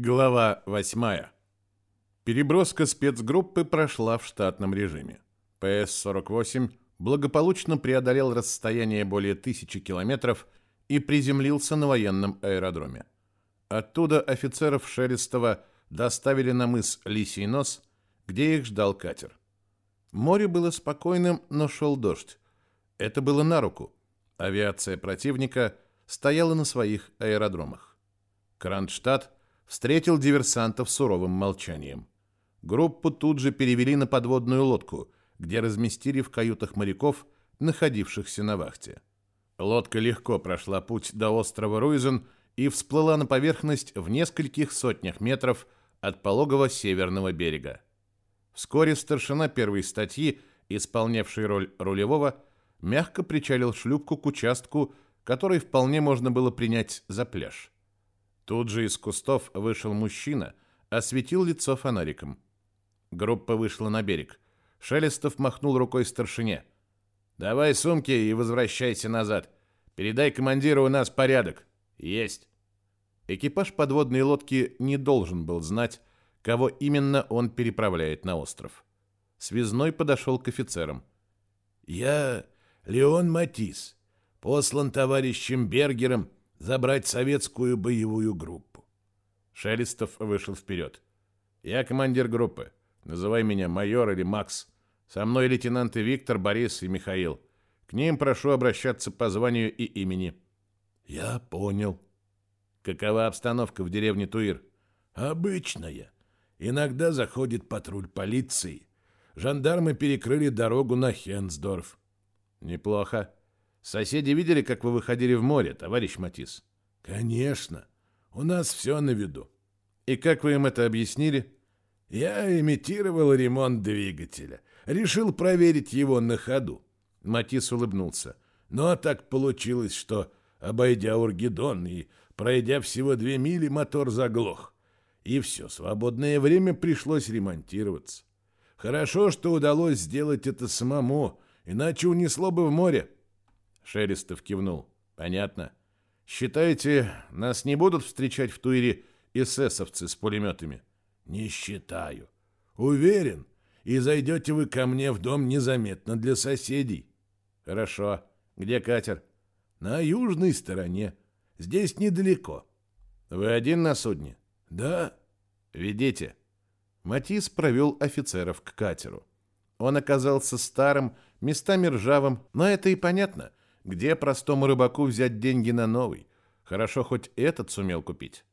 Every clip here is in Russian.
Глава 8. Переброска спецгруппы прошла в штатном режиме. ПС-48 благополучно преодолел расстояние более тысячи километров и приземлился на военном аэродроме. Оттуда офицеров Шелестова доставили на мыс Лисий Нос, где их ждал катер. Море было спокойным, но шел дождь. Это было на руку. Авиация противника стояла на своих аэродромах. Кронштадт встретил диверсантов суровым молчанием. Группу тут же перевели на подводную лодку, где разместили в каютах моряков, находившихся на вахте. Лодка легко прошла путь до острова Руизен и всплыла на поверхность в нескольких сотнях метров от пологого северного берега. Вскоре старшина первой статьи, исполнявший роль рулевого, мягко причалил шлюпку к участку, который вполне можно было принять за пляж. Тут же из кустов вышел мужчина, осветил лицо фонариком. Группа вышла на берег. Шелестов махнул рукой старшине. «Давай сумки и возвращайся назад. Передай командиру у нас порядок». «Есть». Экипаж подводной лодки не должен был знать, кого именно он переправляет на остров. Связной подошел к офицерам. «Я Леон Матис, послан товарищем Бергером забрать советскую боевую группу. Шелестов вышел вперед. «Я командир группы. Называй меня майор или Макс. Со мной лейтенанты Виктор, Борис и Михаил. К ним прошу обращаться по званию и имени». «Я понял». «Какова обстановка в деревне Туир?» «Обычная. Иногда заходит патруль полиции. Жандармы перекрыли дорогу на Хенсдорф». «Неплохо. Соседи видели, как вы выходили в море, товарищ Матис? Конечно. У нас все на виду. И как вы им это объяснили? Я имитировал ремонт двигателя. Решил проверить его на ходу. Матис улыбнулся. Но так получилось, что, обойдя Ургидон и пройдя всего две мили, мотор заглох. И все, свободное время пришлось ремонтироваться. Хорошо, что удалось сделать это самому, иначе унесло бы в море. Шелестов кивнул. Понятно. Считаете, нас не будут встречать в Туире эсэсовцы с пулеметами? Не считаю. Уверен. И зайдете вы ко мне в дом незаметно для соседей. Хорошо. Где катер? На южной стороне. Здесь недалеко. Вы один на судне? Да. Ведите. Матис провел офицеров к катеру. Он оказался старым, местами ржавым, но это и понятно. Где простому рыбаку взять деньги на новый? Хорошо, хоть этот сумел купить.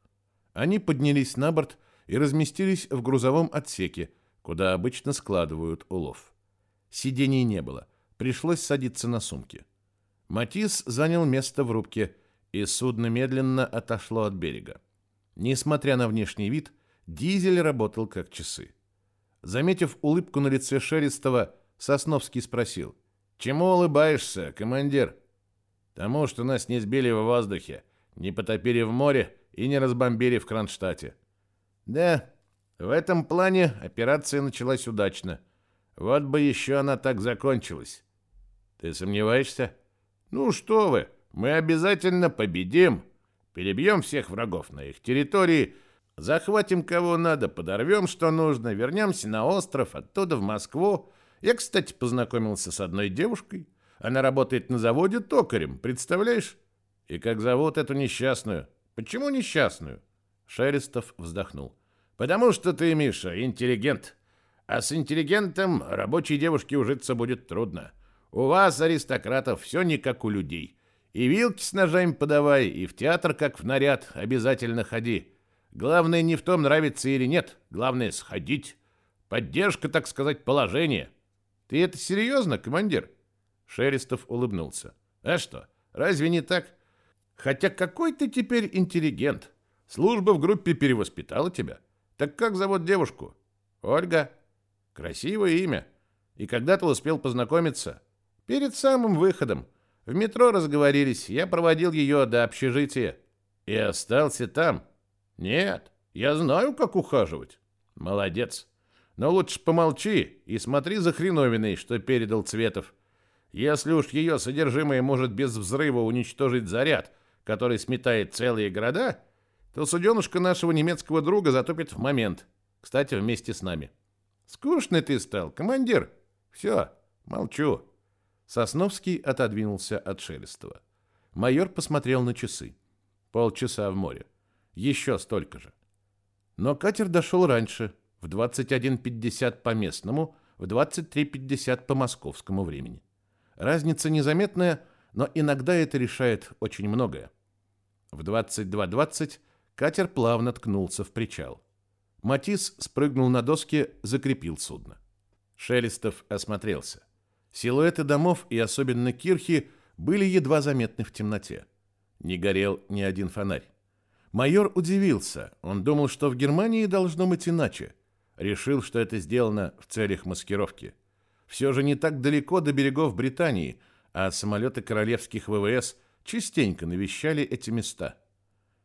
Они поднялись на борт и разместились в грузовом отсеке, куда обычно складывают улов. Сидений не было, пришлось садиться на сумки. Матис занял место в рубке, и судно медленно отошло от берега. Несмотря на внешний вид, дизель работал как часы. Заметив улыбку на лице Шерестова, Сосновский спросил. «Чему улыбаешься, командир?» Тому, что нас не сбили в воздухе, не потопили в море и не разбомбили в Кронштадте. Да, в этом плане операция началась удачно. Вот бы еще она так закончилась. Ты сомневаешься? Ну что вы, мы обязательно победим. Перебьем всех врагов на их территории, захватим кого надо, подорвем что нужно, вернемся на остров, оттуда в Москву. Я, кстати, познакомился с одной девушкой. Она работает на заводе токарем, представляешь? И как зовут эту несчастную? Почему несчастную? Шерестов вздохнул. Потому что ты, Миша, интеллигент. А с интеллигентом рабочей девушке ужиться будет трудно. У вас, аристократов, все не как у людей. И вилки с ножами подавай, и в театр, как в наряд, обязательно ходи. Главное не в том, нравится или нет. Главное сходить. Поддержка, так сказать, положения. Ты это серьезно, командир? Шерестов улыбнулся. «А что, разве не так? Хотя какой ты теперь интеллигент. Служба в группе перевоспитала тебя. Так как зовут девушку? Ольга. Красивое имя. И когда ты успел познакомиться? Перед самым выходом. В метро разговорились, я проводил ее до общежития. И остался там. Нет, я знаю, как ухаживать. Молодец. Но лучше помолчи и смотри за хреновиной, что передал Цветов. Если уж ее содержимое может без взрыва уничтожить заряд, который сметает целые города, то суденушка нашего немецкого друга затопит в момент. Кстати, вместе с нами. Скучный ты стал, командир. Все, молчу. Сосновский отодвинулся от Шелестова. Майор посмотрел на часы. Полчаса в море. Еще столько же. Но катер дошел раньше, в 21.50 по местному, в 23.50 по московскому времени. Разница незаметная, но иногда это решает очень многое. В 22.20 катер плавно ткнулся в причал. Матис спрыгнул на доски, закрепил судно. Шелестов осмотрелся. Силуэты домов и особенно кирхи были едва заметны в темноте. Не горел ни один фонарь. Майор удивился. Он думал, что в Германии должно быть иначе. Решил, что это сделано в целях маскировки. Все же не так далеко до берегов Британии, а самолеты королевских ВВС частенько навещали эти места.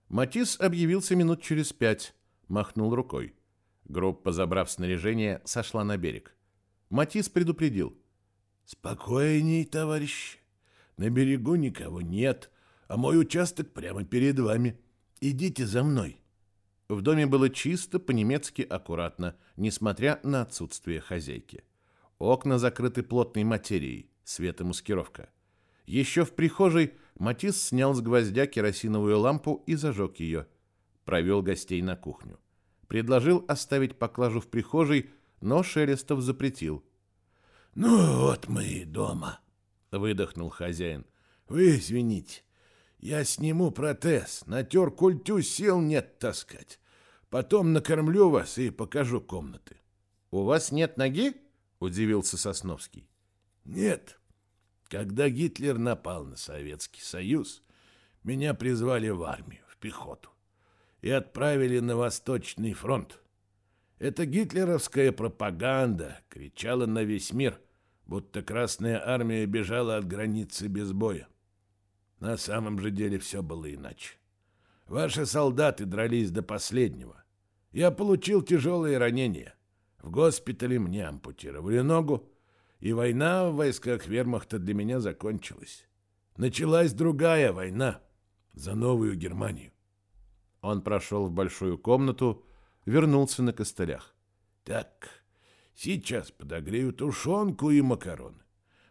Матис объявился минут через пять, махнул рукой. Группа, забрав снаряжение, сошла на берег. Матис предупредил. «Спокойней, товарищ. На берегу никого нет, а мой участок прямо перед вами. Идите за мной». В доме было чисто, по-немецки аккуратно, несмотря на отсутствие хозяйки. Окна закрыты плотной материей, светомаскировка. Еще в прихожей Матис снял с гвоздя керосиновую лампу и зажег ее. Провел гостей на кухню. Предложил оставить поклажу в прихожей, но Шелестов запретил – «Ну вот мы и дома», — выдохнул хозяин. «Вы извините, я сниму протез, натер культю, сил нет таскать. Потом накормлю вас и покажу комнаты». «У вас нет ноги?» — удивился Сосновский. «Нет. Когда Гитлер напал на Советский Союз, меня призвали в армию, в пехоту, и отправили на Восточный фронт. Эта гитлеровская пропаганда кричала на весь мир, будто Красная Армия бежала от границы без боя. На самом же деле все было иначе. Ваши солдаты дрались до последнего. Я получил тяжелые ранения. В госпитале мне ампутировали ногу, и война в войсках вермахта для меня закончилась. Началась другая война за новую Германию. Он прошел в большую комнату, вернулся на костылях. Так, сейчас подогрею тушенку и макароны.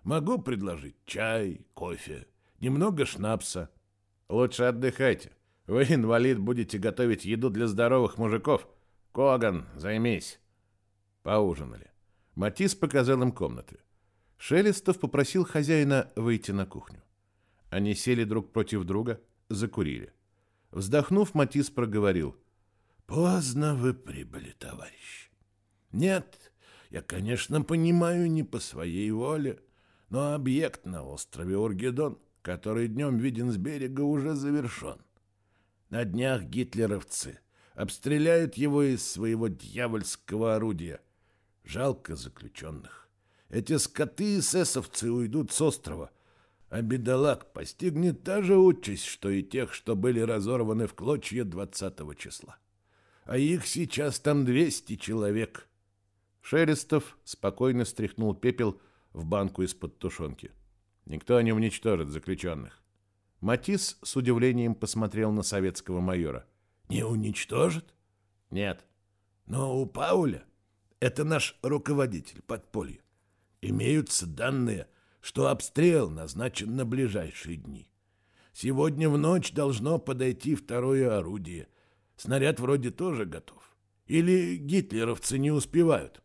Могу предложить чай, кофе, немного шнапса. Лучше отдыхайте. Вы, инвалид, будете готовить еду для здоровых мужиков. Коган, займись. Поужинали. Матис показал им комнаты. Шелестов попросил хозяина выйти на кухню. Они сели друг против друга, закурили. Вздохнув, Матис проговорил — Поздно вы прибыли, товарищ. Нет, я, конечно, понимаю не по своей воле, но объект на острове Оргедон, который днем виден с берега, уже завершен. На днях гитлеровцы обстреляют его из своего дьявольского орудия. Жалко заключенных. Эти скоты и эсэсовцы уйдут с острова, а бедолаг постигнет та же участь, что и тех, что были разорваны в клочья 20 числа а их сейчас там 200 человек. Шелестов спокойно стряхнул пепел в банку из-под тушенки. Никто не уничтожит заключенных. Матис с удивлением посмотрел на советского майора. «Не уничтожит?» «Нет». «Но у Пауля, это наш руководитель подполья, имеются данные, что обстрел назначен на ближайшие дни. Сегодня в ночь должно подойти второе орудие – Снаряд вроде тоже готов. Или гитлеровцы не успевают?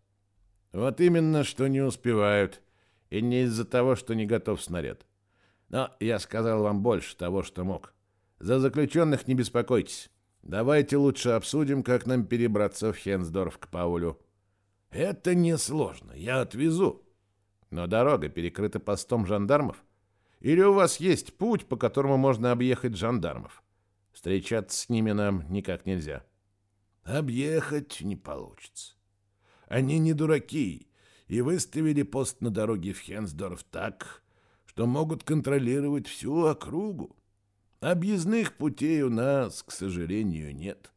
Вот именно, что не успевают. И не из-за того, что не готов снаряд. Но я сказал вам больше того, что мог. За заключенных не беспокойтесь. Давайте лучше обсудим, как нам перебраться в Хенсдорф к Паулю. Это несложно, я отвезу. Но дорога перекрыта постом жандармов. Или у вас есть путь, по которому можно объехать жандармов? Встречаться с ними нам никак нельзя. Объехать не получится. Они не дураки и выставили пост на дороге в Хенсдорф так, что могут контролировать всю округу. Объездных путей у нас, к сожалению, нет.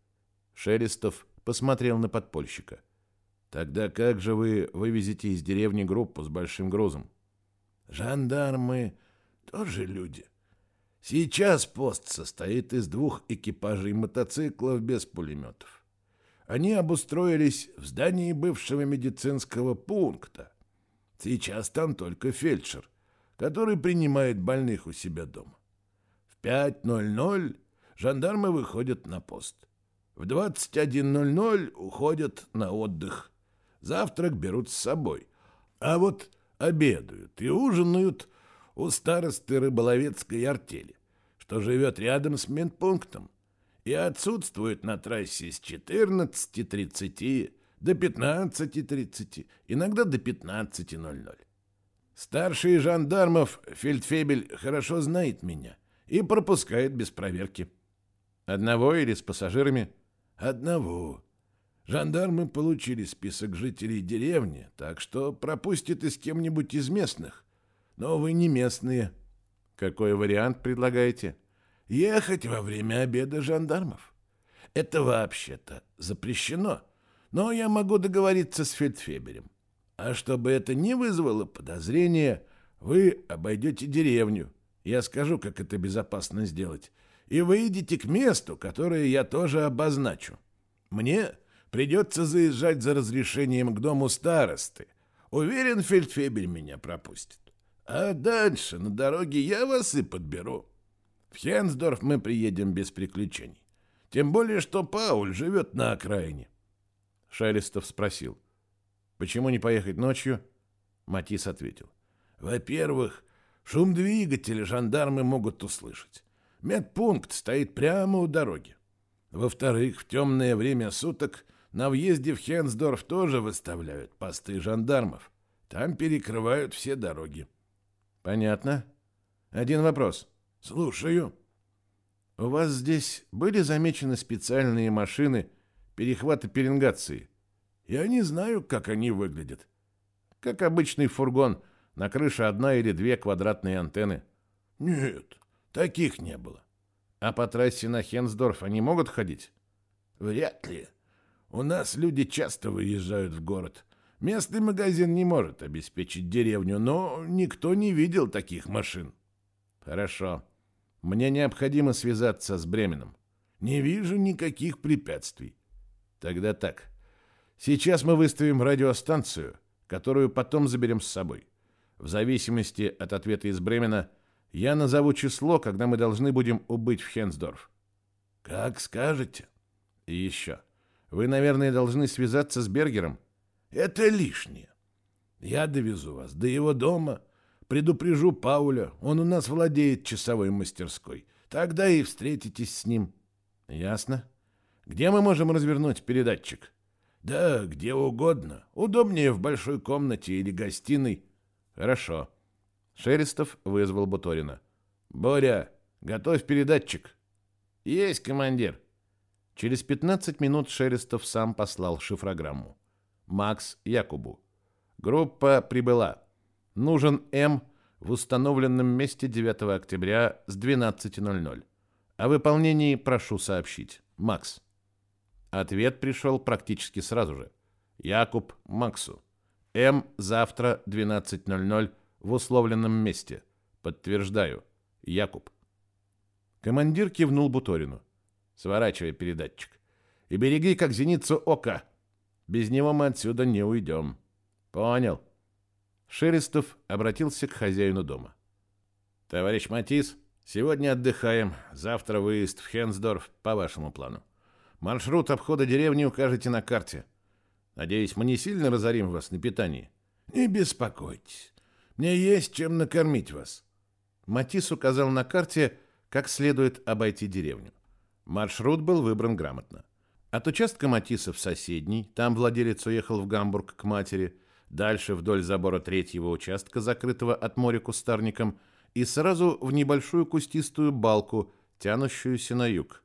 Шелестов посмотрел на подпольщика. Тогда как же вы вывезете из деревни группу с большим грузом? Жандармы тоже люди. Сейчас пост состоит из двух экипажей мотоциклов без пулеметов. Они обустроились в здании бывшего медицинского пункта. Сейчас там только фельдшер, который принимает больных у себя дома. В 5.00 жандармы выходят на пост. В 21.00 уходят на отдых. Завтрак берут с собой. А вот обедают и ужинают у старосты рыболовецкой артели, что живет рядом с медпунктом и отсутствует на трассе с 14.30 до 15.30, иногда до 15.00. Старший жандармов фельдфебель хорошо знает меня и пропускает без проверки. Одного или с пассажирами? Одного. Жандармы получили список жителей деревни, так что пропустят и с кем-нибудь из местных. Но вы не местные. Какой вариант предлагаете? Ехать во время обеда жандармов. Это вообще-то запрещено. Но я могу договориться с фельдфебелем. А чтобы это не вызвало подозрения, вы обойдете деревню. Я скажу, как это безопасно сделать. И выйдете к месту, которое я тоже обозначу. Мне придется заезжать за разрешением к дому старосты. Уверен, фельдфебель меня пропустит. А дальше на дороге я вас и подберу. В Хенсдорф мы приедем без приключений. Тем более, что Пауль живет на окраине. Шелестов спросил. Почему не поехать ночью? Матис ответил. Во-первых, шум двигателя жандармы могут услышать. Медпункт стоит прямо у дороги. Во-вторых, в темное время суток на въезде в Хенсдорф тоже выставляют посты жандармов. Там перекрывают все дороги. Понятно. Один вопрос. Слушаю. У вас здесь были замечены специальные машины перехвата пеленгации? Я не знаю, как они выглядят. Как обычный фургон, на крыше одна или две квадратные антенны. Нет, таких не было. А по трассе на Хенсдорф они могут ходить? Вряд ли. У нас люди часто выезжают в город. Местный магазин не может обеспечить деревню, но никто не видел таких машин. Хорошо. Мне необходимо связаться с Бременом. Не вижу никаких препятствий. Тогда так. Сейчас мы выставим радиостанцию, которую потом заберем с собой. В зависимости от ответа из Бремена я назову число, когда мы должны будем убыть в Хенсдорф. Как скажете. И еще. Вы, наверное, должны связаться с Бергером. Это лишнее. Я довезу вас до его дома, предупрежу Пауля, он у нас владеет часовой мастерской. Тогда и встретитесь с ним. Ясно. Где мы можем развернуть передатчик? Да, где угодно. Удобнее в большой комнате или гостиной. Хорошо. Шеристов вызвал Буторина. Боря, готовь передатчик. Есть, командир. Через 15 минут Шеристов сам послал шифрограмму. Макс Якубу. Группа прибыла. Нужен М в установленном месте 9 октября с 12.00. О выполнении прошу сообщить. Макс. Ответ пришел практически сразу же. Якуб Максу. М завтра 12.00 в условленном месте. Подтверждаю. Якуб. Командир кивнул Буторину. Сворачивай передатчик. И береги, как зеницу ока. Без него мы отсюда не уйдем. Понял. Шерестов обратился к хозяину дома. Товарищ Матис, сегодня отдыхаем. Завтра выезд в Хенсдорф по вашему плану. Маршрут обхода деревни укажете на карте. Надеюсь, мы не сильно разорим вас на питании. Не беспокойтесь. Мне есть чем накормить вас. Матис указал на карте, как следует обойти деревню. Маршрут был выбран грамотно. От участка Матисса в соседний, там владелец уехал в Гамбург к матери, дальше вдоль забора третьего участка, закрытого от моря кустарником, и сразу в небольшую кустистую балку, тянущуюся на юг.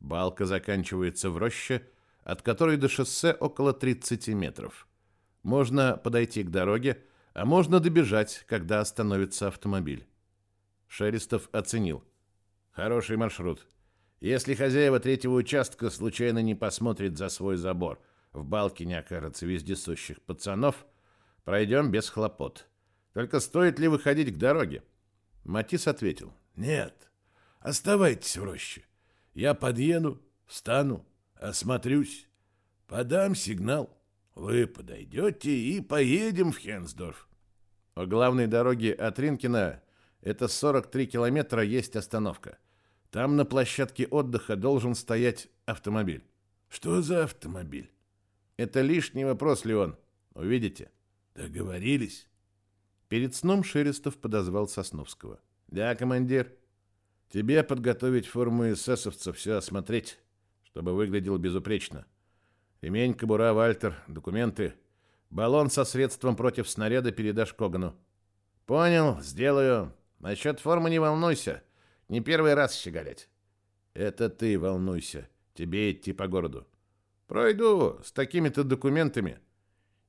Балка заканчивается в роще, от которой до шоссе около 30 метров. Можно подойти к дороге, а можно добежать, когда остановится автомобиль. Шеристов оценил. Хороший маршрут. Если хозяева третьего участка случайно не посмотрят за свой забор, в балке не окажется вездесущих пацанов, пройдем без хлопот. Только стоит ли выходить к дороге? Матис ответил. Нет. Оставайтесь в роще. Я подъеду, встану, осмотрюсь, подам сигнал. Вы подойдете и поедем в Хенсдорф. По главной дороге от Ринкина это 43 километра есть остановка. Там на площадке отдыха должен стоять автомобиль. Что за автомобиль? Это лишний вопрос, Леон. Увидите. Договорились. Перед сном Шерестов подозвал Сосновского. Да, командир. Тебе подготовить форму эсэсовца, все осмотреть, чтобы выглядел безупречно. Ремень, кобура, Вальтер, документы. Баллон со средством против снаряда передашь Когану. Понял, сделаю. Насчет формы не волнуйся. Не первый раз щеголять. Это ты волнуйся. Тебе идти по городу. Пройду с такими-то документами.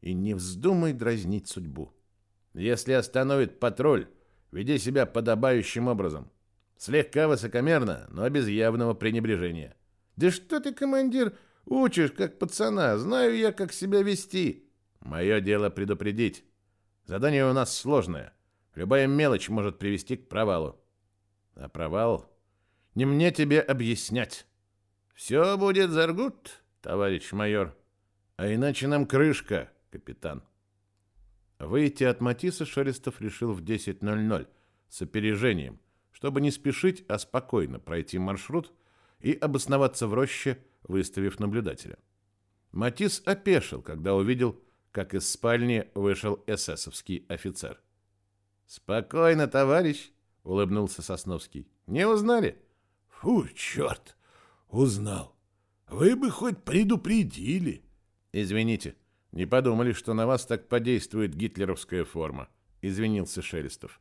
И не вздумай дразнить судьбу. Если остановит патруль, веди себя подобающим образом. Слегка высокомерно, но без явного пренебрежения. Да что ты, командир, учишь, как пацана? Знаю я, как себя вести. Мое дело предупредить. Задание у нас сложное. Любая мелочь может привести к провалу. А провал? Не мне тебе объяснять. Все будет заргут, товарищ майор. А иначе нам крышка, капитан. Выйти от Матиса Шерестов решил в 10.00 с опережением, чтобы не спешить, а спокойно пройти маршрут и обосноваться в роще, выставив наблюдателя. Матис опешил, когда увидел, как из спальни вышел эсэсовский офицер. «Спокойно, товарищ», — улыбнулся Сосновский. «Не узнали?» «Фу, черт! Узнал. Вы бы хоть предупредили». «Извините, не подумали, что на вас так подействует гитлеровская форма», — извинился Шелестов.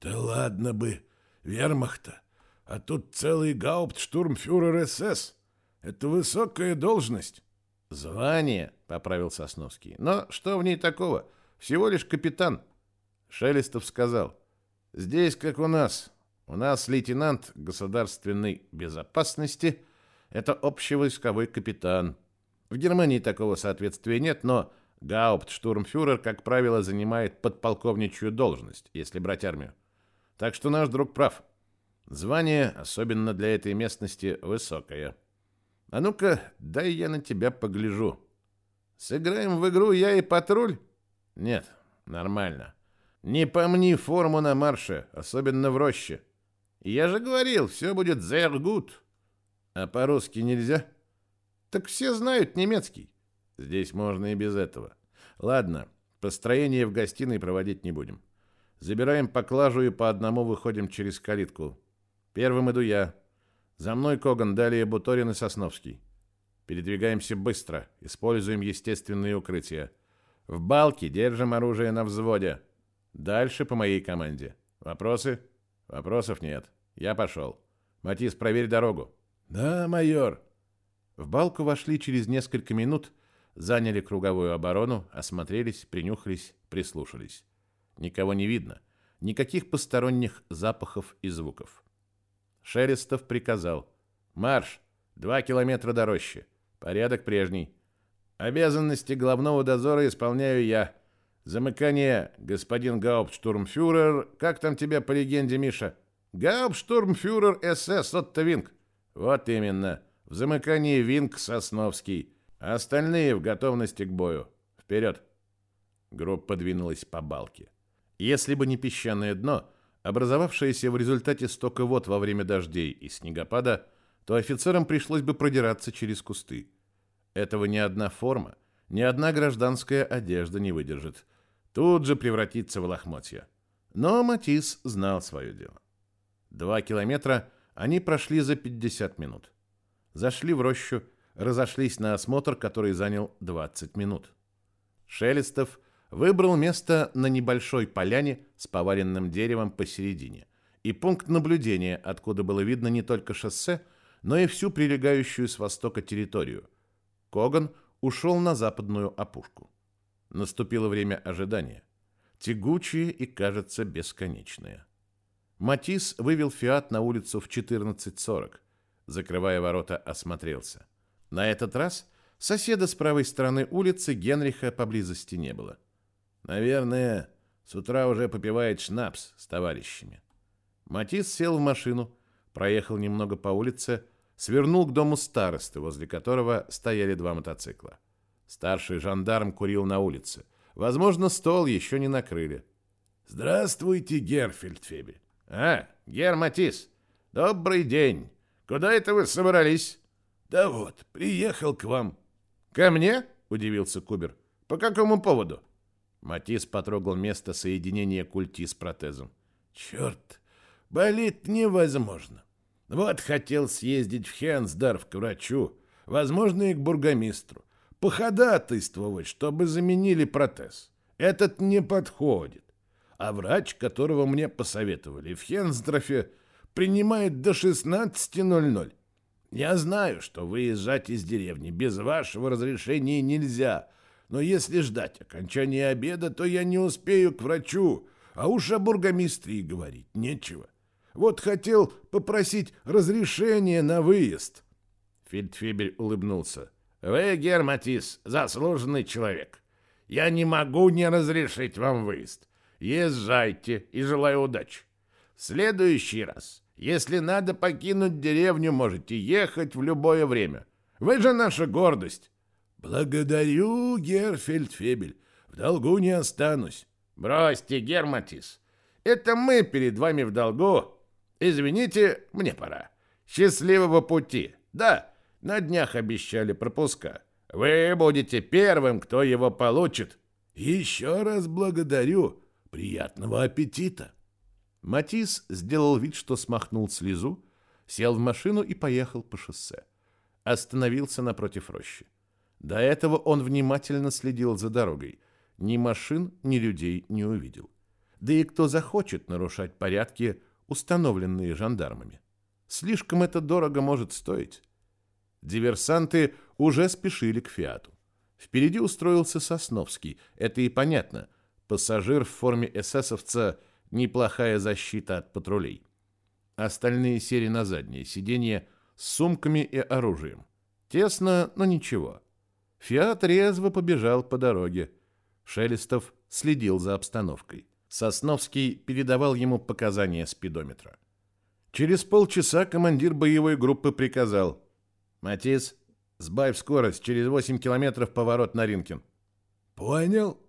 «Да ладно бы, вермахта, а тут целый гауптштурмфюрер СС. Это высокая должность». «Звание», — поправил Сосновский. «Но что в ней такого? Всего лишь капитан». Шелестов сказал, «Здесь, как у нас. У нас лейтенант государственной безопасности — это общевойсковой капитан. В Германии такого соответствия нет, но гауптштурмфюрер, как правило, занимает подполковничью должность, если брать армию. Так что наш друг прав. Звание, особенно для этой местности, высокое. А ну-ка, дай я на тебя погляжу. Сыграем в игру я и патруль? Нет, нормально. Не помни форму на марше, особенно в роще. Я же говорил, все будет sehr gut. А по-русски нельзя? Так все знают немецкий. Здесь можно и без этого. Ладно, построение в гостиной проводить не будем. Забираем поклажу и по одному выходим через калитку. Первым иду я. За мной Коган, далее Буторин и Сосновский. Передвигаемся быстро, используем естественные укрытия. В балке держим оружие на взводе. Дальше по моей команде. Вопросы? Вопросов нет. Я пошел. Матис, проверь дорогу. Да, майор. В балку вошли через несколько минут, заняли круговую оборону, осмотрелись, принюхались, прислушались. Никого не видно, никаких посторонних запахов и звуков. Шерестов приказал. «Марш! Два километра до рощи. Порядок прежний. Обязанности главного дозора исполняю я. Замыкание, господин Гауптштурмфюрер. Как там тебя по легенде, Миша? Гауптштурмфюрер СС Отто Винг. Вот именно. В замыкании Винг Сосновский. Остальные в готовности к бою. Вперед. Группа двинулась по балке. Если бы не песчаное дно, образовавшееся в результате стока вод во время дождей и снегопада, то офицерам пришлось бы продираться через кусты. Этого ни одна форма, ни одна гражданская одежда не выдержит – тут же превратиться в лохмотья. Но Матис знал свое дело. Два километра они прошли за 50 минут. Зашли в рощу, разошлись на осмотр, который занял 20 минут. Шелестов выбрал место на небольшой поляне с поваленным деревом посередине и пункт наблюдения, откуда было видно не только шоссе, но и всю прилегающую с востока территорию. Коган ушел на западную опушку. Наступило время ожидания. Тягучее и, кажется, бесконечное. Матис вывел «Фиат» на улицу в 14.40. Закрывая ворота, осмотрелся. На этот раз соседа с правой стороны улицы Генриха поблизости не было. Наверное, с утра уже попивает шнапс с товарищами. Матис сел в машину, проехал немного по улице, свернул к дому старосты, возле которого стояли два мотоцикла. Старший жандарм курил на улице. Возможно, стол еще не накрыли. «Здравствуйте, Герфельдфебель». «А, Гер Матис, добрый день. Куда это вы собрались?» «Да вот, приехал к вам». «Ко мне?» – удивился Кубер. «По какому поводу?» Матис потрогал место соединения культи с протезом. «Черт, болит невозможно. Вот хотел съездить в Хенсдорф к врачу, возможно, и к бургомистру, походатайствовать, чтобы заменили протез. Этот не подходит. А врач, которого мне посоветовали в Хенсдорфе, принимает до 16.00. Я знаю, что выезжать из деревни без вашего разрешения нельзя, но если ждать окончания обеда, то я не успею к врачу, а уж о бургомистре и говорить нечего. Вот хотел попросить разрешения на выезд. Фельдфебель улыбнулся. Вы, Герматис, заслуженный человек. Я не могу не разрешить вам выезд. Езжайте и желаю удачи. В следующий раз, если надо покинуть деревню, можете ехать в любое время. Вы же наша гордость. Благодарю, Герфельдфебель. В долгу не останусь. Бросьте, Герматис. Это мы перед вами в долгу. Извините, мне пора. Счастливого пути. Да, на днях обещали пропуска. Вы будете первым, кто его получит. Еще раз благодарю. Приятного аппетита. Матис сделал вид, что смахнул слезу, сел в машину и поехал по шоссе. Остановился напротив рощи. До этого он внимательно следил за дорогой. Ни машин, ни людей не увидел. Да и кто захочет нарушать порядки, установленные жандармами? Слишком это дорого может стоить. Диверсанты уже спешили к «Фиату». Впереди устроился Сосновский. Это и понятно. Пассажир в форме эсэсовца – неплохая защита от патрулей. Остальные сели на заднее сиденье с сумками и оружием. Тесно, но ничего. «Фиат» резво побежал по дороге. Шелестов следил за обстановкой. Сосновский передавал ему показания спидометра. Через полчаса командир боевой группы приказал «Матис, сбавь скорость, через 8 километров поворот на Ринкин». «Понял».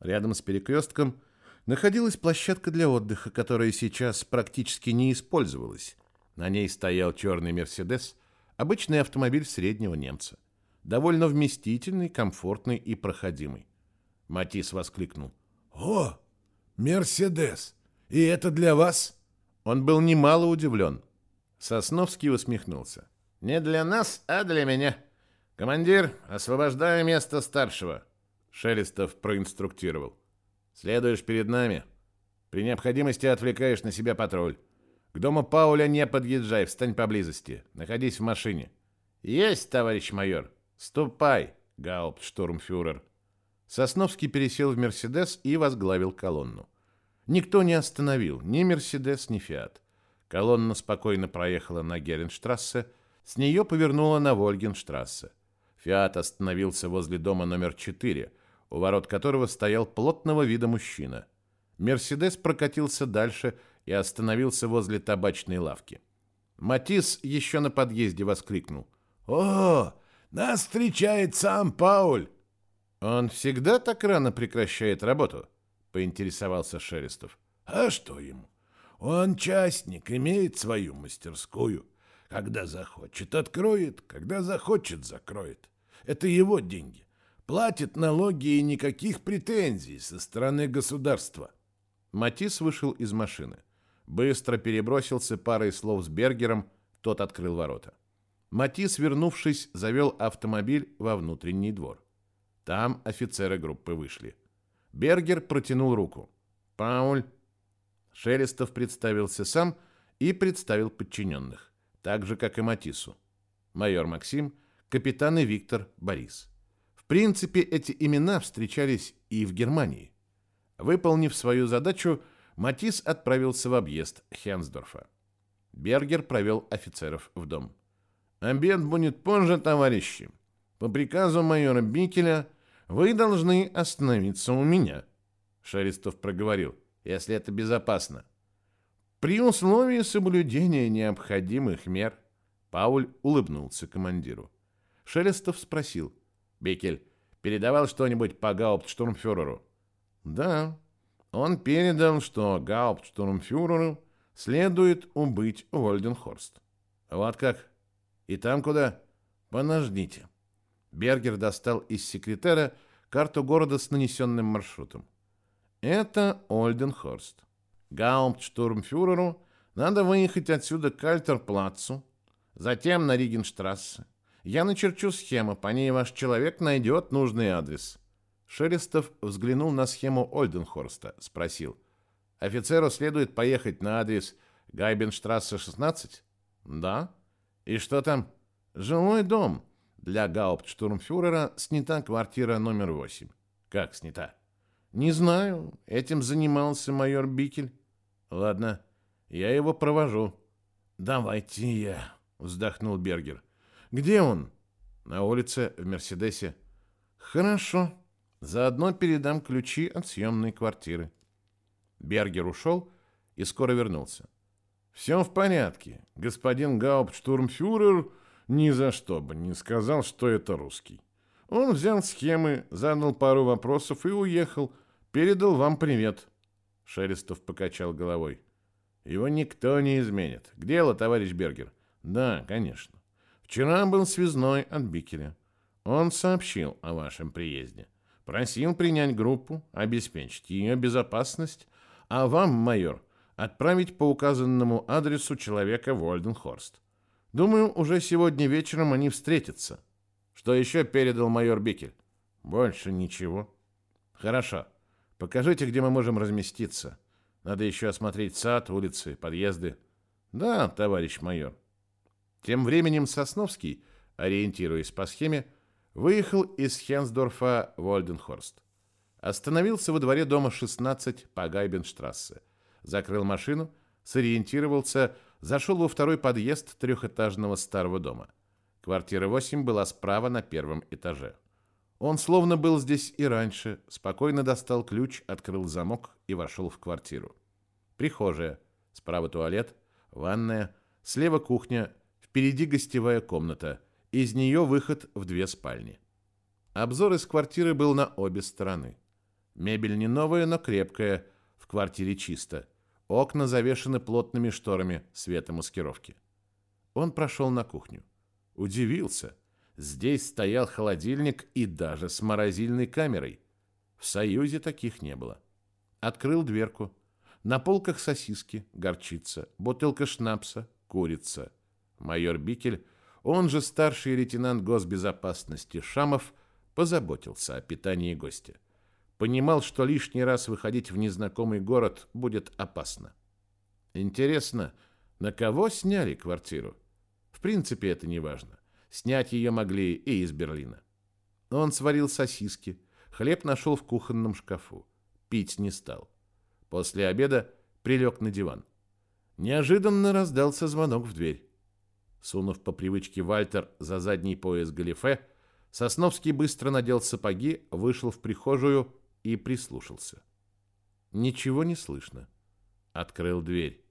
Рядом с перекрестком находилась площадка для отдыха, которая сейчас практически не использовалась. На ней стоял черный «Мерседес», обычный автомобиль среднего немца. Довольно вместительный, комфортный и проходимый. Матис воскликнул. «О, Мерседес! И это для вас?» Он был немало удивлен. Сосновский усмехнулся. «Не для нас, а для меня. Командир, освобождаю место старшего». Шелестов проинструктировал. «Следуешь перед нами. При необходимости отвлекаешь на себя патруль. К дому Пауля не подъезжай, встань поблизости. Находись в машине». «Есть, товарищ майор. Ступай, гауптштурмфюрер». Сосновский пересел в «Мерседес» и возглавил колонну. Никто не остановил ни «Мерседес», ни «Фиат». Колонна спокойно проехала на Геренштрассе, с нее повернула на Вольгенштрассе. «Фиат» остановился возле дома номер 4, у ворот которого стоял плотного вида мужчина. «Мерседес» прокатился дальше и остановился возле табачной лавки. Матис еще на подъезде воскликнул. «О, нас встречает сам Пауль!» «Он всегда так рано прекращает работу?» — поинтересовался Шерестов. «А что ему? Он частник, имеет свою мастерскую. Когда захочет, откроет, когда захочет, закроет. Это его деньги. Платит налоги и никаких претензий со стороны государства». Матис вышел из машины. Быстро перебросился парой слов с Бергером, тот открыл ворота. Матис, вернувшись, завел автомобиль во внутренний двор. Там офицеры группы вышли. Бергер протянул руку. «Пауль». Шелестов представился сам и представил подчиненных, так же, как и Матису. Майор Максим, капитан и Виктор Борис. В принципе, эти имена встречались и в Германии. Выполнив свою задачу, Матис отправился в объезд Хенсдорфа. Бергер провел офицеров в дом. «Обед будет позже, товарищи. По приказу майора Бикеля вы должны остановиться у меня. Шеристов проговорил, если это безопасно. При условии соблюдения необходимых мер. Пауль улыбнулся командиру. Шелестов спросил. Бекель передавал что-нибудь по гауптштурмфюреру? Да. Он передал, что гауптштурмфюреру следует убыть Вольденхорст. Вот как? И там куда? Подождите. Бергер достал из секретера карту города с нанесенным маршрутом. Это Ольденхорст. Гауптштурмфюреру надо выехать отсюда к Альтерплацу, затем на Ригенштрассе. Я начерчу схему, по ней ваш человек найдет нужный адрес. Шелестов взглянул на схему Ольденхорста, спросил. Офицеру следует поехать на адрес Гайбенштрассе 16? Да. И что там? Жилой дом. Для гауптштурмфюрера снята квартира номер 8. Как снята? Не знаю. Этим занимался майор Бикель. Ладно, я его провожу. Давайте я, вздохнул Бергер. Где он? На улице, в Мерседесе. Хорошо. Заодно передам ключи от съемной квартиры. Бергер ушел и скоро вернулся. Все в порядке. Господин Гауптштурмфюрер ни за что бы не сказал, что это русский. Он взял схемы, задал пару вопросов и уехал. Передал вам привет. Шелестов покачал головой. Его никто не изменит. К делу, товарищ Бергер. Да, конечно. Вчера был связной от Бикеля. Он сообщил о вашем приезде. Просил принять группу, обеспечить ее безопасность, а вам, майор, отправить по указанному адресу человека в Ольденхорст. Думаю, уже сегодня вечером они встретятся. Что еще передал майор Бикель? Больше ничего. Хорошо. Покажите, где мы можем разместиться. Надо еще осмотреть сад, улицы, подъезды. Да, товарищ майор. Тем временем Сосновский, ориентируясь по схеме, выехал из Хенсдорфа в Ольденхорст. Остановился во дворе дома 16 по Гайбенштрассе. Закрыл машину, сориентировался, зашел во второй подъезд трехэтажного старого дома. Квартира 8 была справа на первом этаже. Он словно был здесь и раньше, спокойно достал ключ, открыл замок и вошел в квартиру. Прихожая, справа туалет, ванная, слева кухня, Впереди гостевая комната. Из нее выход в две спальни. Обзор из квартиры был на обе стороны. Мебель не новая, но крепкая. В квартире чисто. Окна завешены плотными шторами светомаскировки. Он прошел на кухню. Удивился. Здесь стоял холодильник и даже с морозильной камерой. В Союзе таких не было. Открыл дверку. На полках сосиски, горчица, бутылка шнапса, курица – Майор Бикель, он же старший лейтенант госбезопасности Шамов, позаботился о питании гостя. Понимал, что лишний раз выходить в незнакомый город будет опасно. Интересно, на кого сняли квартиру? В принципе, это не важно. Снять ее могли и из Берлина. Он сварил сосиски, хлеб нашел в кухонном шкафу. Пить не стал. После обеда прилег на диван. Неожиданно раздался звонок в дверь. Сунув по привычке Вальтер за задний пояс галифе, Сосновский быстро надел сапоги, вышел в прихожую и прислушался. Ничего не слышно. Открыл дверь.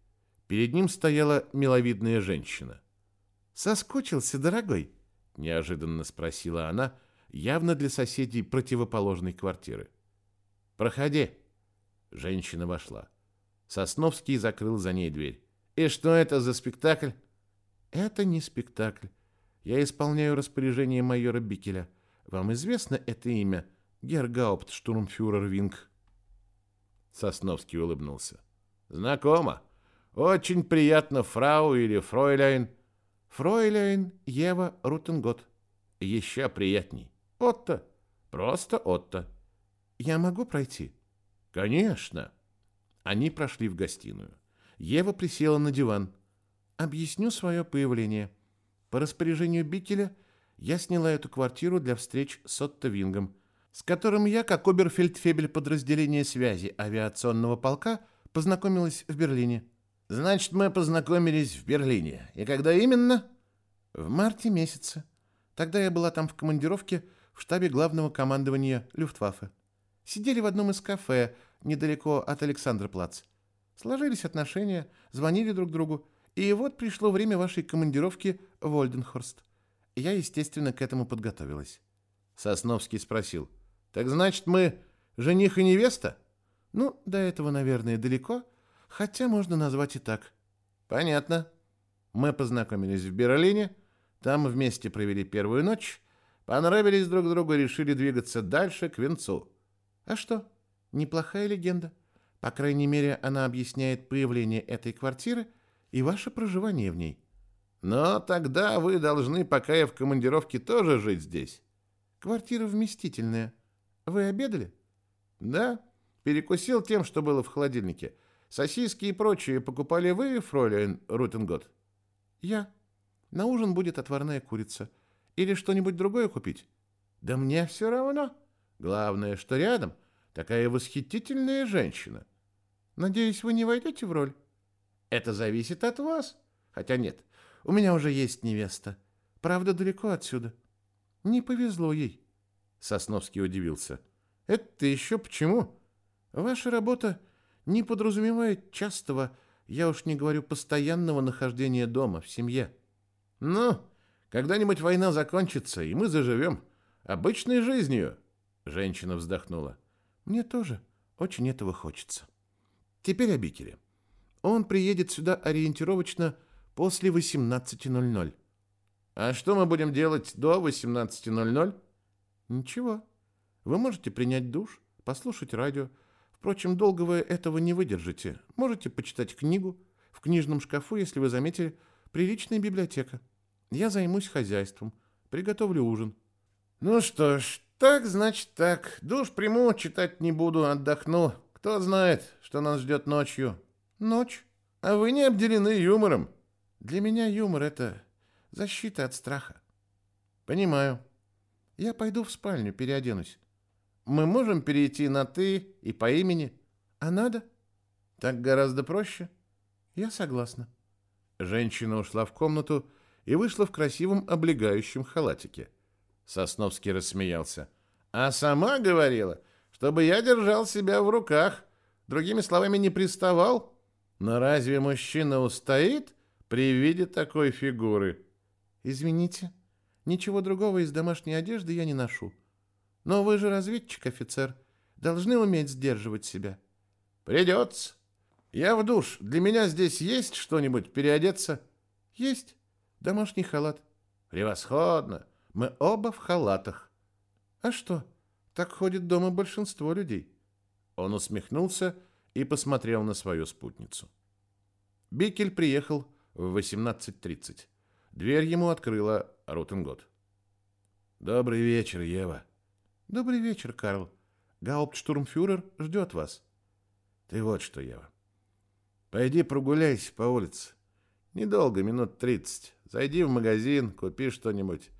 Перед ним стояла миловидная женщина. «Соскучился, дорогой?» – неожиданно спросила она, явно для соседей противоположной квартиры. «Проходи». Женщина вошла. Сосновский закрыл за ней дверь. «И что это за спектакль?» Это не спектакль. Я исполняю распоряжение майора Бикеля. Вам известно это имя? Гергауптштурмфюрер штурмфюрер Винг. Сосновский улыбнулся. Знакомо. Очень приятно, фрау или фройляйн. Фройляйн Ева Рутенгот. Еще приятней. Отто. Просто Отто. Я могу пройти? Конечно. Они прошли в гостиную. Ева присела на диван. Объясню свое появление. По распоряжению Бикеля я сняла эту квартиру для встреч с Отто Вингом, с которым я, как оберфельдфебель подразделения связи авиационного полка, познакомилась в Берлине. Значит, мы познакомились в Берлине. И когда именно? В марте месяце. Тогда я была там в командировке в штабе главного командования Люфтваффе. Сидели в одном из кафе недалеко от Александра-Плац. Сложились отношения, звонили друг другу, и вот пришло время вашей командировки в Ольденхорст. Я, естественно, к этому подготовилась. Сосновский спросил. «Так значит, мы жених и невеста?» «Ну, до этого, наверное, далеко, хотя можно назвать и так». «Понятно. Мы познакомились в Берлине, там вместе провели первую ночь, понравились друг другу решили двигаться дальше к венцу». «А что? Неплохая легенда. По крайней мере, она объясняет появление этой квартиры и ваше проживание в ней». «Но тогда вы должны, пока я в командировке, тоже жить здесь». Квартира вместительная. Вы обедали? Да, перекусил тем, что было в холодильнике. Сосиски и прочее покупали вы, фройлен Рутенгот? Я. На ужин будет отварная курица. Или что-нибудь другое купить? Да мне все равно. Главное, что рядом такая восхитительная женщина. Надеюсь, вы не войдете в роль? Это зависит от вас. Хотя нет, у меня уже есть невеста. Правда, далеко отсюда. Не повезло ей. Сосновский удивился. Это еще почему? Ваша работа не подразумевает частого, я уж не говорю постоянного нахождения дома, в семье. Ну, когда-нибудь война закончится, и мы заживем обычной жизнью. Женщина вздохнула. Мне тоже очень этого хочется. Теперь о Бикеле. Он приедет сюда ориентировочно после 18.00. А что мы будем делать до 18.00? Ничего. Вы можете принять душ, послушать радио. Впрочем, долго вы этого не выдержите. Можете почитать книгу. В книжном шкафу, если вы заметили, приличная библиотека. Я займусь хозяйством. Приготовлю ужин. Ну что ж, так значит так. Душ приму, читать не буду, отдохну. Кто знает, что нас ждет ночью. Ночь? А вы не обделены юмором. Для меня юмор — это Защита от страха. Понимаю. Я пойду в спальню, переоденусь. Мы можем перейти на «ты» и по имени? А надо? Так гораздо проще. Я согласна. Женщина ушла в комнату и вышла в красивом облегающем халатике. Сосновский рассмеялся. А сама говорила, чтобы я держал себя в руках. Другими словами, не приставал. Но разве мужчина устоит при виде такой фигуры? Извините, ничего другого из домашней одежды я не ношу. Но вы же разведчик, офицер. Должны уметь сдерживать себя. Придется. Я в душ. Для меня здесь есть что-нибудь переодеться? Есть. Домашний халат. Превосходно. Мы оба в халатах. А что? Так ходит дома большинство людей. Он усмехнулся и посмотрел на свою спутницу. Бикель приехал в 18.30. Дверь ему открыла Рутенгот. «Добрый вечер, Ева». «Добрый вечер, Карл. Гауптштурмфюрер ждет вас». «Ты вот что, Ева. Пойди прогуляйся по улице. Недолго, минут тридцать. Зайди в магазин, купи что-нибудь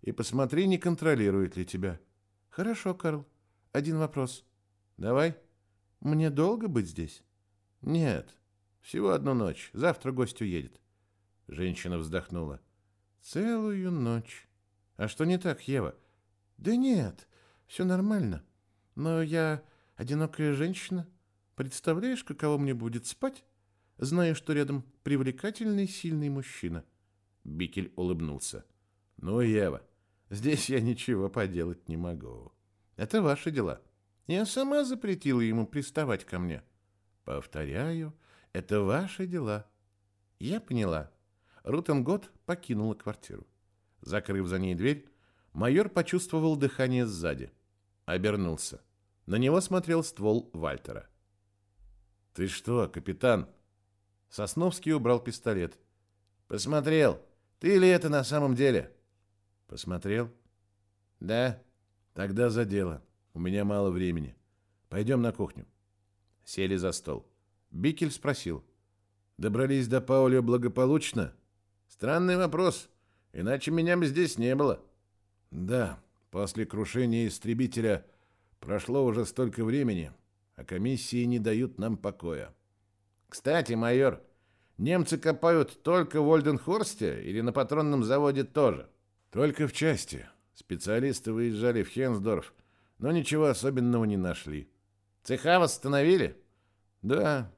и посмотри, не контролирует ли тебя». «Хорошо, Карл. Один вопрос». «Давай». «Мне долго быть здесь?» «Нет. Всего одну ночь. Завтра гость уедет». Женщина вздохнула. Целую ночь. А что не так, Ева? Да нет, все нормально. Но я одинокая женщина. Представляешь, каково мне будет спать, зная, что рядом привлекательный, сильный мужчина? Бикель улыбнулся. Ну, Ева, здесь я ничего поделать не могу. Это ваши дела. Я сама запретила ему приставать ко мне. Повторяю, это ваши дела. Я поняла. Рутенгот покинула квартиру. Закрыв за ней дверь, майор почувствовал дыхание сзади. Обернулся. На него смотрел ствол Вальтера. «Ты что, капитан?» Сосновский убрал пистолет. «Посмотрел. Ты ли это на самом деле?» «Посмотрел?» «Да». «Тогда за дело. У меня мало времени. Пойдем на кухню». Сели за стол. Бикель спросил. «Добрались до Паулио благополучно?» Странный вопрос. Иначе меня бы здесь не было. Да, после крушения истребителя прошло уже столько времени, а комиссии не дают нам покоя. Кстати, майор, немцы копают только в Ольденхорсте или на патронном заводе тоже? Только в части. Специалисты выезжали в Хенсдорф, но ничего особенного не нашли. Цеха восстановили? Да.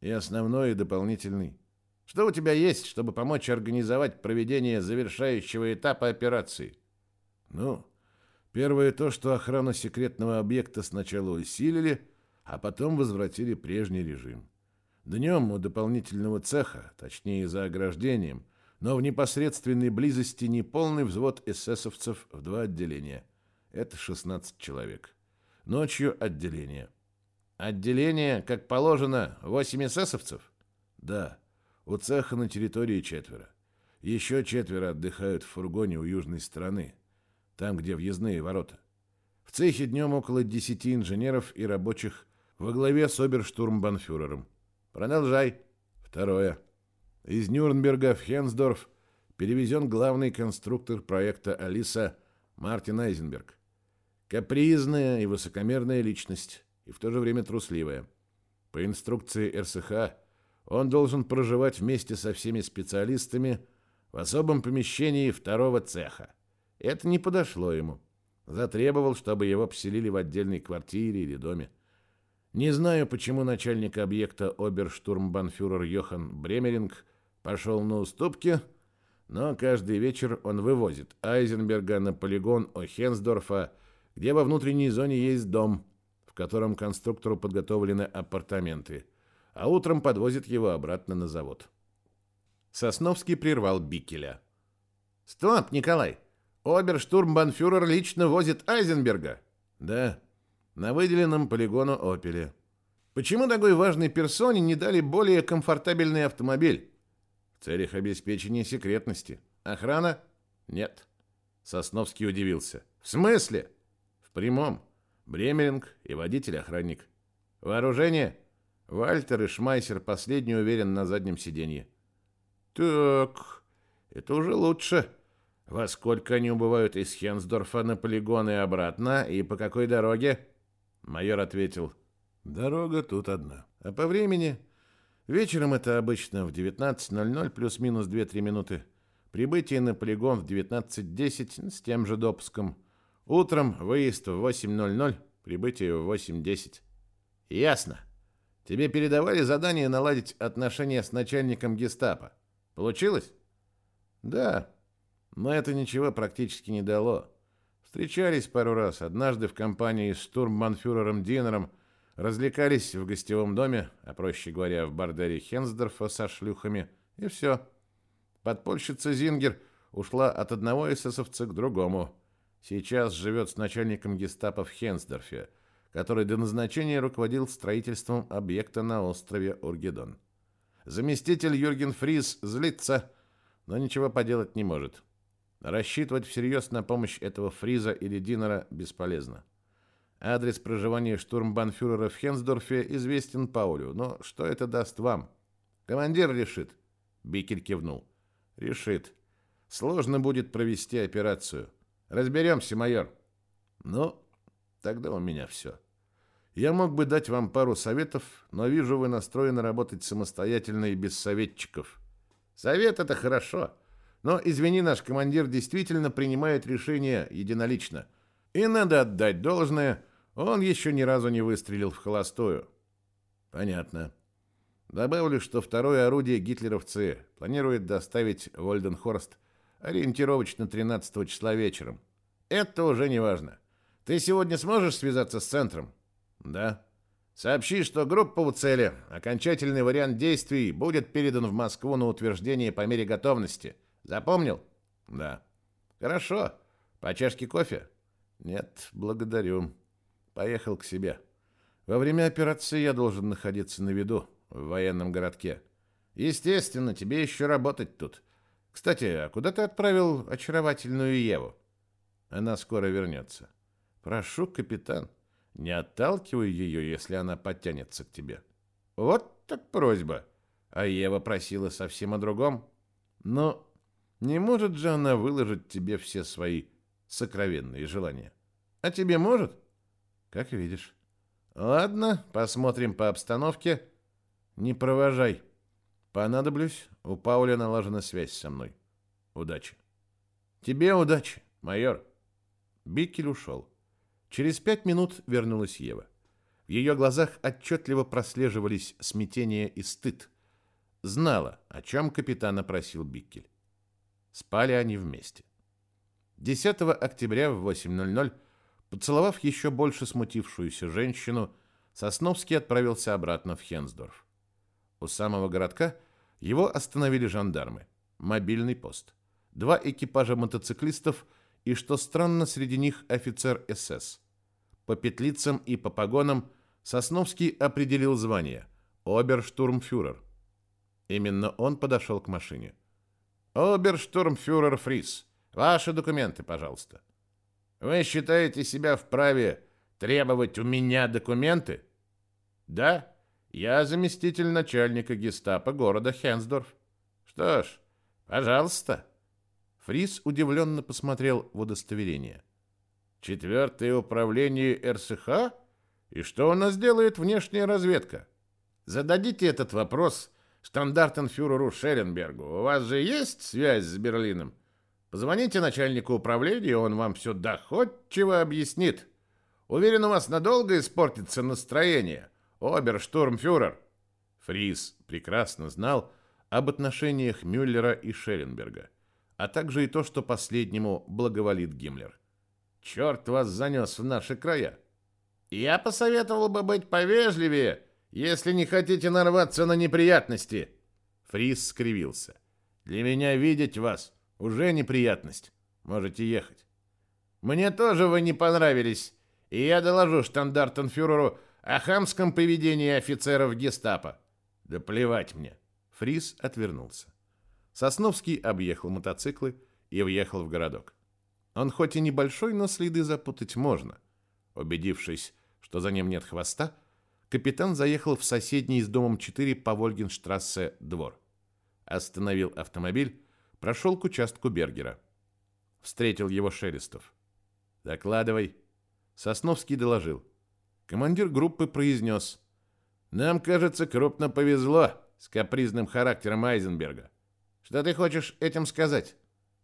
И основной, и дополнительный. Что у тебя есть, чтобы помочь организовать проведение завершающего этапа операции? Ну, первое то, что охрану секретного объекта сначала усилили, а потом возвратили прежний режим. Днем у дополнительного цеха, точнее за ограждением, но в непосредственной близости неполный взвод эсэсовцев в два отделения. Это 16 человек. Ночью отделение. Отделение, как положено, 8 эсэсовцев? Да. У цеха на территории четверо. Еще четверо отдыхают в фургоне у южной стороны, там, где въездные ворота. В цехе днем около 10 инженеров и рабочих во главе с оберштурмбанфюрером. Продолжай. Второе. Из Нюрнберга в Хенсдорф перевезен главный конструктор проекта «Алиса» Мартин Айзенберг. Капризная и высокомерная личность, и в то же время трусливая. По инструкции РСХ он должен проживать вместе со всеми специалистами в особом помещении второго цеха. Это не подошло ему. Затребовал, чтобы его поселили в отдельной квартире или доме. Не знаю, почему начальник объекта оберштурмбанфюрер Йохан Бремеринг пошел на уступки, но каждый вечер он вывозит Айзенберга на полигон Охенсдорфа, где во внутренней зоне есть дом, в котором конструктору подготовлены апартаменты, а утром подвозит его обратно на завод. Сосновский прервал Бикеля. «Стоп, Николай! Оберштурмбанфюрер лично возит Айзенберга?» «Да» на выделенном полигону «Опеле». Почему такой важной персоне не дали более комфортабельный автомобиль? В целях обеспечения секретности. Охрана? Нет. Сосновский удивился. В смысле? В прямом. Бремеринг и водитель-охранник. Вооружение? Вальтер и Шмайсер последний уверен на заднем сиденье. Так, это уже лучше. Во сколько они убывают из Хенсдорфа на полигон и обратно, и по какой дороге? Майор ответил, «Дорога тут одна». «А по времени?» «Вечером это обычно в 19.00 плюс-минус 2-3 минуты. Прибытие на полигон в 19.10 с тем же допуском. Утром выезд в 8.00, прибытие в 8.10». «Ясно. Тебе передавали задание наладить отношения с начальником гестапо. Получилось?» «Да, но это ничего практически не дало». Встречались пару раз. Однажды в компании с штурмбанфюрером Динером развлекались в гостевом доме, а проще говоря, в борделе Хенсдорфа со шлюхами, и все. Подпольщица Зингер ушла от одного эсэсовца к другому. Сейчас живет с начальником гестапо в Хенсдорфе, который до назначения руководил строительством объекта на острове Ургедон. Заместитель Юрген Фрис злится, но ничего поделать не может. Рассчитывать всерьез на помощь этого Фриза или Динера бесполезно. Адрес проживания штурмбанфюрера в Хенсдорфе известен Паулю, но что это даст вам? Командир решит. Бикель кивнул. Решит. Сложно будет провести операцию. Разберемся, майор. Ну, тогда у меня все. Я мог бы дать вам пару советов, но вижу, вы настроены работать самостоятельно и без советчиков. Совет — это хорошо. Но, извини, наш командир действительно принимает решения единолично. И надо отдать должное, он еще ни разу не выстрелил в холостую. Понятно. Добавлю, что второе орудие гитлеровцы планирует доставить в Ольденхорст ориентировочно 13 числа вечером. Это уже не важно. Ты сегодня сможешь связаться с центром? Да. Сообщи, что группа у цели, окончательный вариант действий будет передан в Москву на утверждение по мере готовности – Запомнил? Да. Хорошо. По чашке кофе? Нет, благодарю. Поехал к себе. Во время операции я должен находиться на виду в военном городке. Естественно, тебе еще работать тут. Кстати, а куда ты отправил очаровательную Еву? Она скоро вернется. Прошу, капитан, не отталкивай ее, если она подтянется к тебе. Вот так просьба. А Ева просила совсем о другом. Ну, не может же она выложить тебе все свои сокровенные желания. А тебе может? Как видишь. Ладно, посмотрим по обстановке. Не провожай. Понадоблюсь, у Пауля налажена связь со мной. Удачи. Тебе удачи, майор. Бикель ушел. Через пять минут вернулась Ева. В ее глазах отчетливо прослеживались смятение и стыд. Знала, о чем капитана просил Биккель. Спали они вместе. 10 октября в 8.00, поцеловав еще больше смутившуюся женщину, Сосновский отправился обратно в Хенсдорф. У самого городка его остановили жандармы. Мобильный пост. Два экипажа мотоциклистов и, что странно, среди них офицер СС. По петлицам и по погонам Сосновский определил звание – оберштурмфюрер. Именно он подошел к машине. «Оберштурмфюрер Фрис, ваши документы, пожалуйста». «Вы считаете себя вправе требовать у меня документы?» «Да, я заместитель начальника гестапо города Хенсдорф». «Что ж, пожалуйста». Фрис удивленно посмотрел в удостоверение. «Четвертое управление РСХ?» И что у нас делает внешняя разведка? Зададите этот вопрос штандартенфюреру Шеренбергу. У вас же есть связь с Берлином? Позвоните начальнику управления, он вам все доходчиво объяснит. Уверен, у вас надолго испортится настроение. Оберштурмфюрер. Фрис прекрасно знал об отношениях Мюллера и Шеренберга, а также и то, что последнему благоволит Гиммлер. Черт вас занес в наши края. Я посоветовал бы быть повежливее, если не хотите нарваться на неприятности. Фрис скривился. Для меня видеть вас уже неприятность. Можете ехать. Мне тоже вы не понравились, и я доложу штандартенфюреру о хамском поведении офицеров гестапо. Да плевать мне. Фрис отвернулся. Сосновский объехал мотоциклы и въехал в городок. Он хоть и небольшой, но следы запутать можно. Убедившись, что за ним нет хвоста, капитан заехал в соседний с домом 4 по Вольгенштрассе двор. Остановил автомобиль, прошел к участку Бергера. Встретил его Шелестов. «Докладывай». Сосновский доложил. Командир группы произнес. «Нам, кажется, крупно повезло с капризным характером Айзенберга. Что ты хочешь этим сказать?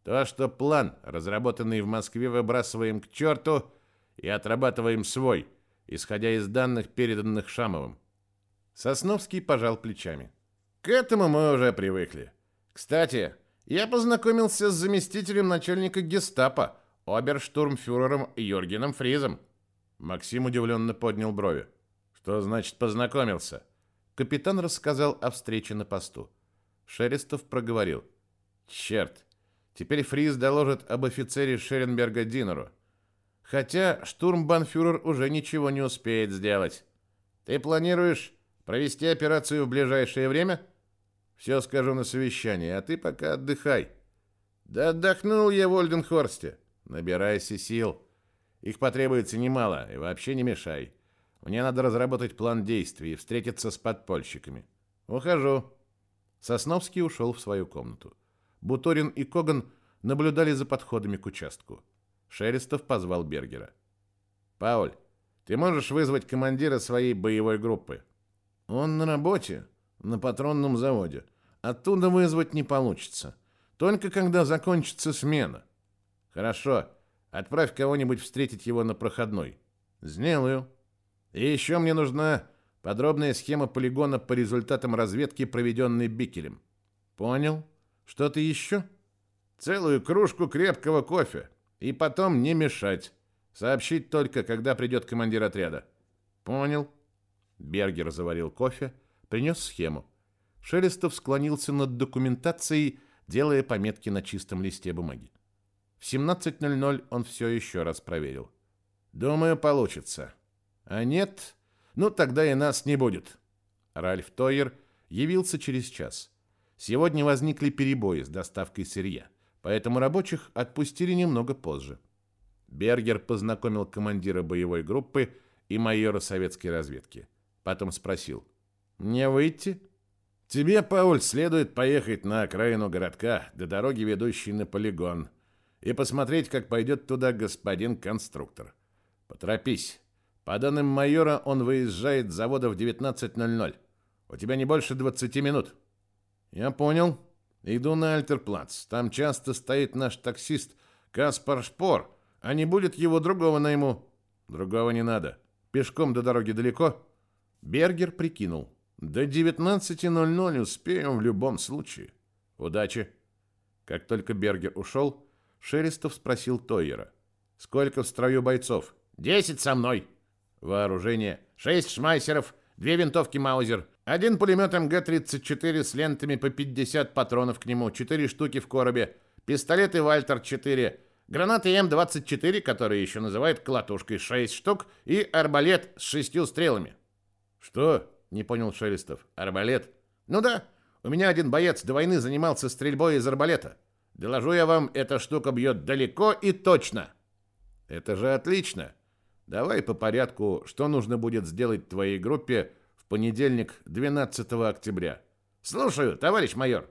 То, что план, разработанный в Москве, выбрасываем к черту и отрабатываем свой – исходя из данных, переданных Шамовым. Сосновский пожал плечами. К этому мы уже привыкли. Кстати, я познакомился с заместителем начальника гестапо, оберштурмфюрером Юргеном Фризом. Максим удивленно поднял брови. Что значит познакомился? Капитан рассказал о встрече на посту. Шерестов проговорил. Черт, теперь Фриз доложит об офицере Шеренберга Динеру. Хотя штурмбанфюрер уже ничего не успеет сделать. Ты планируешь провести операцию в ближайшее время? Все скажу на совещании, а ты пока отдыхай. Да отдохнул я в Ольденхорсте. Набирайся сил. Их потребуется немало, и вообще не мешай. Мне надо разработать план действий и встретиться с подпольщиками. Ухожу. Сосновский ушел в свою комнату. Буторин и Коган наблюдали за подходами к участку. Шерестов позвал Бергера. «Пауль, ты можешь вызвать командира своей боевой группы?» «Он на работе, на патронном заводе. Оттуда вызвать не получится. Только когда закончится смена». «Хорошо. Отправь кого-нибудь встретить его на проходной». «Сделаю. И еще мне нужна подробная схема полигона по результатам разведки, проведенной Бикелем». «Понял. Что-то еще?» «Целую кружку крепкого кофе. И потом не мешать. Сообщить только, когда придет командир отряда. Понял. Бергер заварил кофе, принес схему. Шелестов склонился над документацией, делая пометки на чистом листе бумаги. В 17.00 он все еще раз проверил. «Думаю, получится. А нет, ну тогда и нас не будет». Ральф Тойер явился через час. Сегодня возникли перебои с доставкой сырья поэтому рабочих отпустили немного позже. Бергер познакомил командира боевой группы и майора советской разведки. Потом спросил, «Мне выйти?» «Тебе, Пауль, следует поехать на окраину городка, до дороги, ведущей на полигон, и посмотреть, как пойдет туда господин конструктор. Поторопись. По данным майора, он выезжает с завода в 19.00. У тебя не больше 20 минут». «Я понял», Иду на Альтерплац. Там часто стоит наш таксист Каспар Шпор, а не будет его другого найму. Другого не надо. Пешком до дороги далеко?» Бергер прикинул. «До 19.00 успеем в любом случае. Удачи!» Как только Бергер ушел, Шелестов спросил Тойера. «Сколько в строю бойцов?» «Десять со мной!» «Вооружение?» «Шесть шмайсеров, две винтовки Маузер, один пулемет МГ-34 с лентами по 50 патронов к нему, четыре штуки в коробе, пистолеты Вальтер-4, гранаты М-24, которые еще называют колотушкой, 6 штук, и арбалет с шестью стрелами. «Что?» — не понял Шелестов. «Арбалет?» «Ну да, у меня один боец до войны занимался стрельбой из арбалета. Доложу я вам, эта штука бьет далеко и точно». «Это же отлично. Давай по порядку, что нужно будет сделать твоей группе понедельник, 12 октября». «Слушаю, товарищ майор».